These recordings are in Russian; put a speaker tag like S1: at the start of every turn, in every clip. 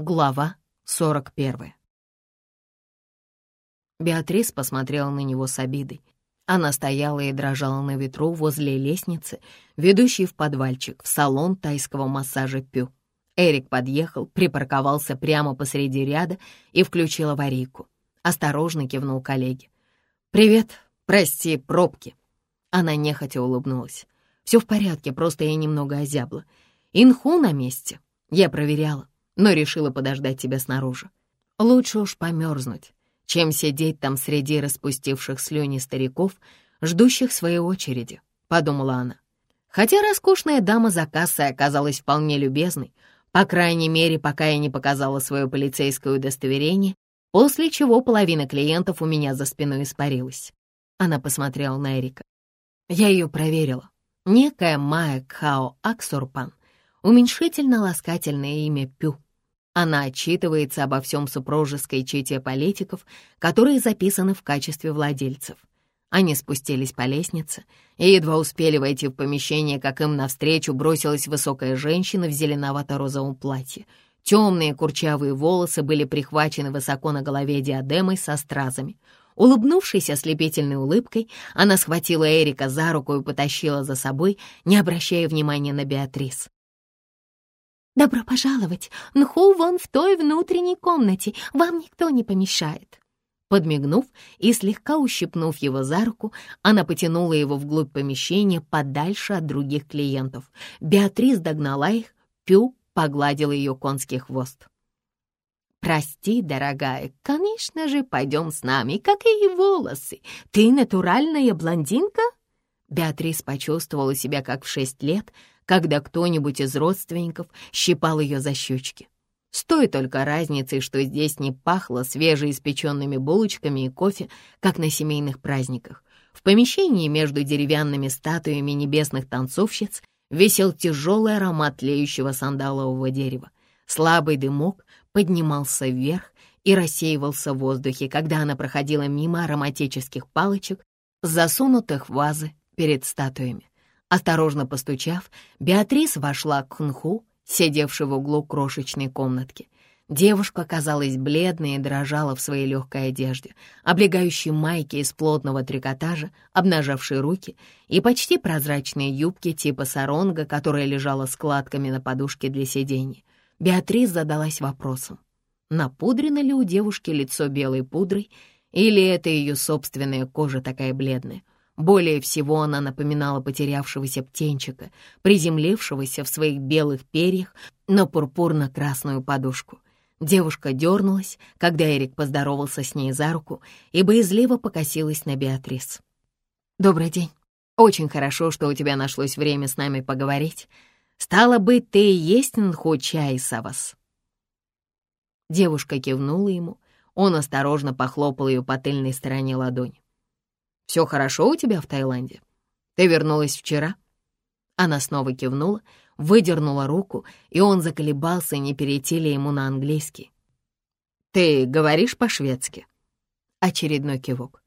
S1: Глава 41 Беатрис посмотрела на него с обидой. Она стояла и дрожала на ветру возле лестницы, ведущей в подвальчик, в салон тайского массажа Пю. Эрик подъехал, припарковался прямо посреди ряда и включил аварийку. Осторожно кивнул коллеге. «Привет, прости, пробки». Она нехотя улыбнулась. «Все в порядке, просто я немного озябла. Инху на месте. Я проверяла но решила подождать тебя снаружи. Лучше уж померзнуть, чем сидеть там среди распустивших слюни стариков, ждущих своей очереди», — подумала она. Хотя роскошная дама за кассой оказалась вполне любезной, по крайней мере, пока я не показала свое полицейское удостоверение, после чего половина клиентов у меня за спиной испарилась. Она посмотрела на Эрика. Я ее проверила. Некая Майя Кхао Аксурпан, уменьшительно-ласкательное имя Пю. Она отчитывается обо всем супружеской чете политиков, которые записаны в качестве владельцев. Они спустились по лестнице и едва успели войти в помещение, как им навстречу бросилась высокая женщина в зеленовато-розовом платье. Темные курчавые волосы были прихвачены высоко на голове диадемой со стразами. Улыбнувшись ослепительной улыбкой, она схватила Эрика за руку и потащила за собой, не обращая внимания на Беатрис. «Добро пожаловать! Нху вон в той внутренней комнате, вам никто не помешает!» Подмигнув и слегка ущипнув его за руку, она потянула его вглубь помещения подальше от других клиентов. Беатрис догнала их, Пю погладила ее конский хвост. «Прости, дорогая, конечно же, пойдем с нами, как и волосы. Ты натуральная блондинка?» Беатрис почувствовала себя как в шесть лет, когда кто-нибудь из родственников щипал ее за щечки. С той только разницей, что здесь не пахло свежеиспеченными булочками и кофе, как на семейных праздниках. В помещении между деревянными статуями небесных танцовщиц висел тяжелый аромат тлеющего сандалового дерева. Слабый дымок поднимался вверх и рассеивался в воздухе, когда она проходила мимо ароматических палочек, засунутых в вазы перед статуями. Осторожно постучав, Беатрис вошла к Хунху, сидевшей в углу крошечной комнатки. Девушка казалась бледной и дрожала в своей легкой одежде, облегающей майки из плотного трикотажа, обнажавшей руки, и почти прозрачные юбки типа саронга, которая лежала складками на подушке для сидения. Беатрис задалась вопросом, напудрено ли у девушки лицо белой пудрой, или это ее собственная кожа такая бледная. Более всего она напоминала потерявшегося птенчика, приземлившегося в своих белых перьях на пурпурно-красную подушку. Девушка дернулась, когда Эрик поздоровался с ней за руку и боязливо покосилась на Беатрис. «Добрый день. Очень хорошо, что у тебя нашлось время с нами поговорить. Стало быть, ты и есть Нху Чайсавас». Девушка кивнула ему, он осторожно похлопал ее по тыльной стороне ладони. Все хорошо у тебя в Таиланде? Ты вернулась вчера?» Она снова кивнула, выдернула руку, и он заколебался, не перейти ли ему на английский. «Ты говоришь по-шведски?» Очередной кивок.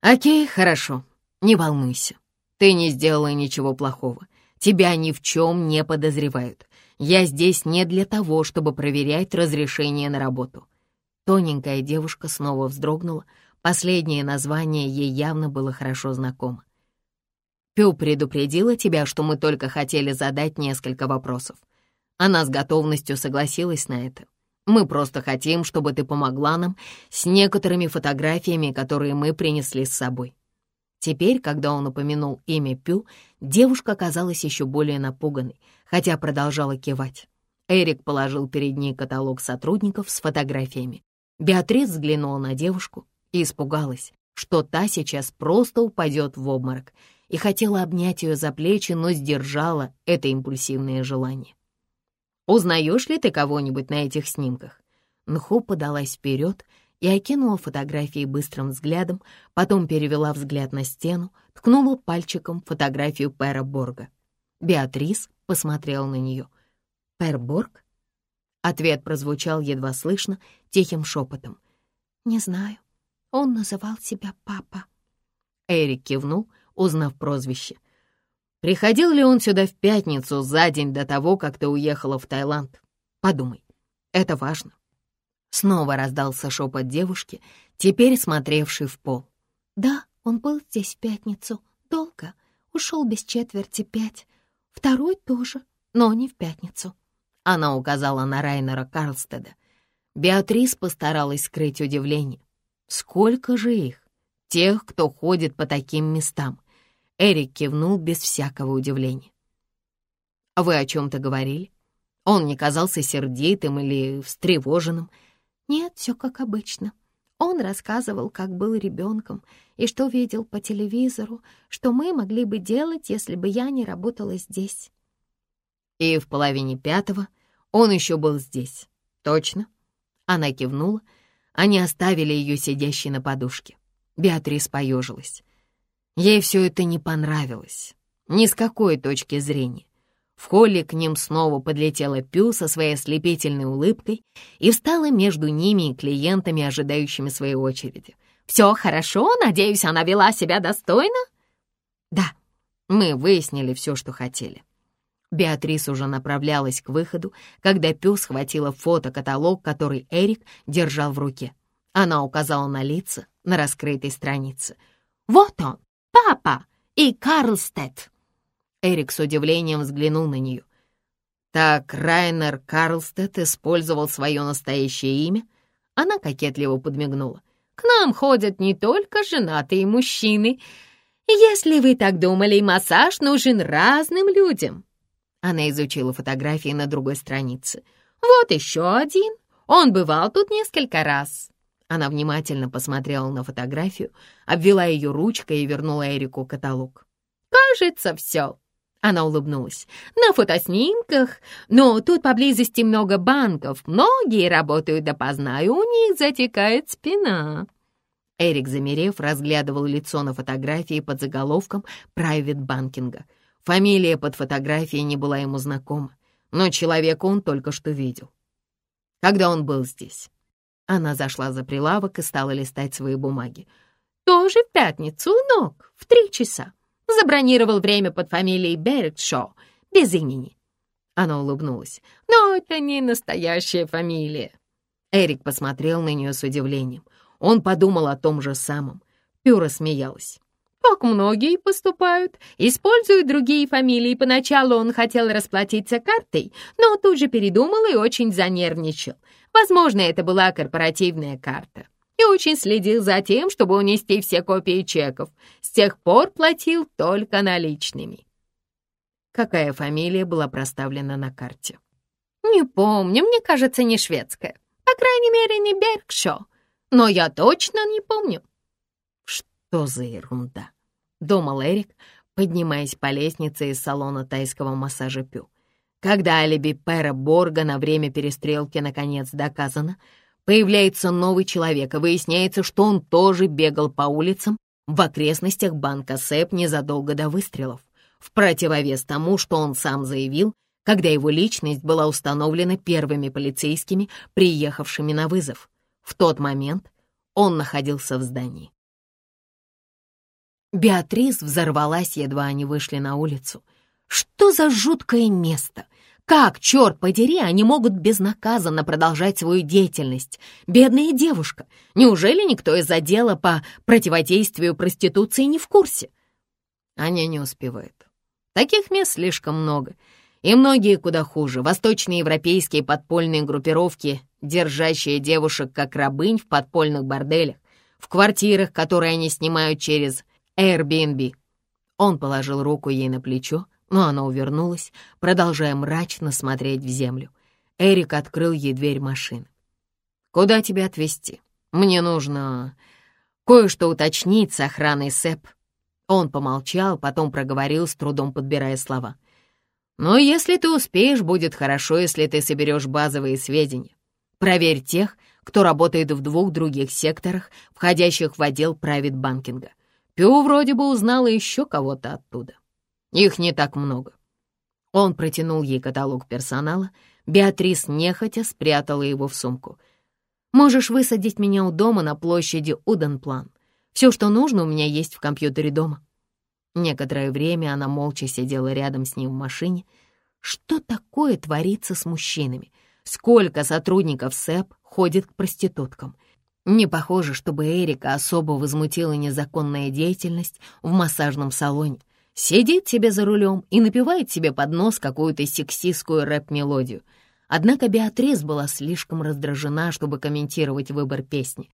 S1: «Окей, хорошо, не волнуйся. Ты не сделала ничего плохого. Тебя ни в чем не подозревают. Я здесь не для того, чтобы проверять разрешение на работу». Тоненькая девушка снова вздрогнула, Последнее название ей явно было хорошо знакомо. Пю предупредила тебя, что мы только хотели задать несколько вопросов. Она с готовностью согласилась на это. Мы просто хотим, чтобы ты помогла нам с некоторыми фотографиями, которые мы принесли с собой. Теперь, когда он упомянул имя Пю, девушка казалась еще более напуганной, хотя продолжала кивать. Эрик положил перед ней каталог сотрудников с фотографиями. Беатрис взглянула на девушку, и испугалась, что та сейчас просто упадет в обморок, и хотела обнять ее за плечи, но сдержала это импульсивное желание. «Узнаешь ли ты кого-нибудь на этих снимках?» Нху подалась вперед и окинула фотографии быстрым взглядом, потом перевела взгляд на стену, ткнула пальчиком фотографию Пэра Борга. Беатрис посмотрела на нее. «Пэр Борг?» Ответ прозвучал едва слышно, тихим шепотом. «Не знаю». Он называл себя папа. Эрик кивнул, узнав прозвище. Приходил ли он сюда в пятницу, за день до того, как ты уехала в Таиланд? Подумай. Это важно. Снова раздался шепот девушки, теперь смотревшей в пол.
S2: «Да, он был здесь в пятницу. Долго. Ушел без четверти пять. Второй тоже, но не в пятницу».
S1: Она указала на Райнера Карлстеда. Беатрис постаралась скрыть удивление. Сколько же их? Тех, кто ходит по таким местам. Эрик кивнул без всякого удивления. «Вы о чем-то говорили? Он не казался сердитым или встревоженным?»
S2: «Нет, все как обычно. Он рассказывал, как был ребенком и что видел по телевизору, что мы могли бы делать, если бы я не работала здесь».
S1: «И в половине пятого он еще был здесь, точно?» Она кивнула. Они оставили ее сидящей на подушке. Беатрис поежилась. Ей все это не понравилось. Ни с какой точки зрения. В холле к ним снова подлетела Пю со своей ослепительной улыбкой и встала между ними и клиентами, ожидающими своей очереди. «Все хорошо? Надеюсь, она вела себя достойно?» «Да, мы выяснили все, что хотели». Беатрис уже направлялась к выходу, когда Пю схватила фотокаталог, который Эрик держал в руке. Она указала на лица на раскрытой странице. «Вот он, папа и Карлстед!» Эрик с удивлением взглянул на нее. Так Райнер Карлстед использовал свое настоящее имя? Она кокетливо подмигнула. «К нам ходят не только женатые мужчины. Если вы так думали, массаж нужен разным людям». Она изучила фотографии на другой странице. «Вот еще один. Он бывал тут несколько раз». Она внимательно посмотрела на фотографию, обвела ее ручкой и вернула Эрику каталог. «Кажется, все. Она улыбнулась. «На фотоснимках. Но тут поблизости много банков. Многие работают допоздна, и у них затекает спина». Эрик, замерев, разглядывал лицо на фотографии под заголовком «Private банкинга». Фамилия под фотографией не была ему знакома, но человека он только что видел. Когда он был здесь? Она зашла за прилавок и стала листать свои бумаги. «Тоже в пятницу, ног, в три часа. Забронировал время под фамилией Берегшоу, без имени. Она улыбнулась. «Но это не настоящая фамилия». Эрик посмотрел на нее с удивлением. Он подумал о том же самом. Пюра смеялась. «Как многие поступают, используют другие фамилии. Поначалу он хотел расплатиться картой, но тут же передумал и очень занервничал. Возможно, это была корпоративная карта и очень следил за тем, чтобы унести все копии чеков. С тех пор платил только наличными. Какая фамилия была проставлена на карте? Не помню, мне кажется, не шведская. По крайней мере, не Бергшо. Но я точно не помню. Что за ерунда? Думал Эрик, поднимаясь по лестнице из салона тайского массажа Пю. Когда алиби Пэра Борга на время перестрелки наконец доказано, Появляется новый человек, и выясняется, что он тоже бегал по улицам в окрестностях банка СЭП незадолго до выстрелов, в противовес тому, что он сам заявил, когда его личность была установлена первыми полицейскими, приехавшими на вызов. В тот момент он находился в здании. Беатрис взорвалась, едва они вышли на улицу. Что за жуткое место! Как, черт подери, они могут безнаказанно продолжать свою деятельность? Бедная девушка! Неужели никто из отдела по противодействию проституции не в курсе? Они не успевают. Таких мест слишком много, и многие куда хуже. Восточноевропейские подпольные группировки, держащие девушек как рабынь в подпольных борделях, в квартирах, которые они снимают через Airbnb. Он положил руку ей на плечо, но она увернулась, продолжая мрачно смотреть в землю. Эрик открыл ей дверь машины. «Куда тебя отвезти? Мне нужно кое-что уточнить с охраной СЭП». Он помолчал, потом проговорил, с трудом подбирая слова. «Но если ты успеешь, будет хорошо, если ты соберешь базовые сведения. Проверь тех, кто работает в двух других секторах, входящих в отдел правит-банкинга. Пю вроде бы узнала еще кого-то оттуда». Их не так много. Он протянул ей каталог персонала. Беатрис нехотя спрятала его в сумку. «Можешь высадить меня у дома на площади Уденплан. Все, что нужно, у меня есть в компьютере дома». Некоторое время она молча сидела рядом с ним в машине. Что такое творится с мужчинами? сколько сотрудников СЭП ходит к проституткам. Не похоже, чтобы Эрика особо возмутила незаконная деятельность в массажном салоне. Сидит себе за рулем и напевает себе под нос какую-то сексистскую рэп-мелодию. Однако Беатрис была слишком раздражена, чтобы комментировать выбор песни.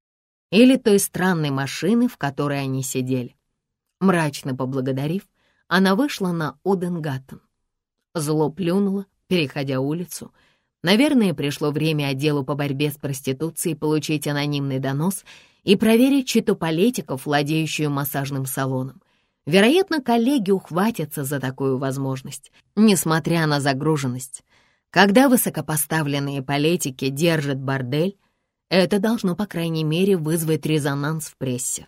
S1: Или той странной машины, в которой они сидели. Мрачно поблагодарив, она вышла на Оденгаттен. Зло плюнула, переходя улицу. Наверное, пришло время отделу по борьбе с проституцией получить анонимный донос и проверить читу политиков, владеющую массажным салоном. Вероятно, коллеги ухватятся за такую возможность, несмотря на загруженность. Когда высокопоставленные политики держат бордель, это должно, по крайней мере, вызвать резонанс в прессе.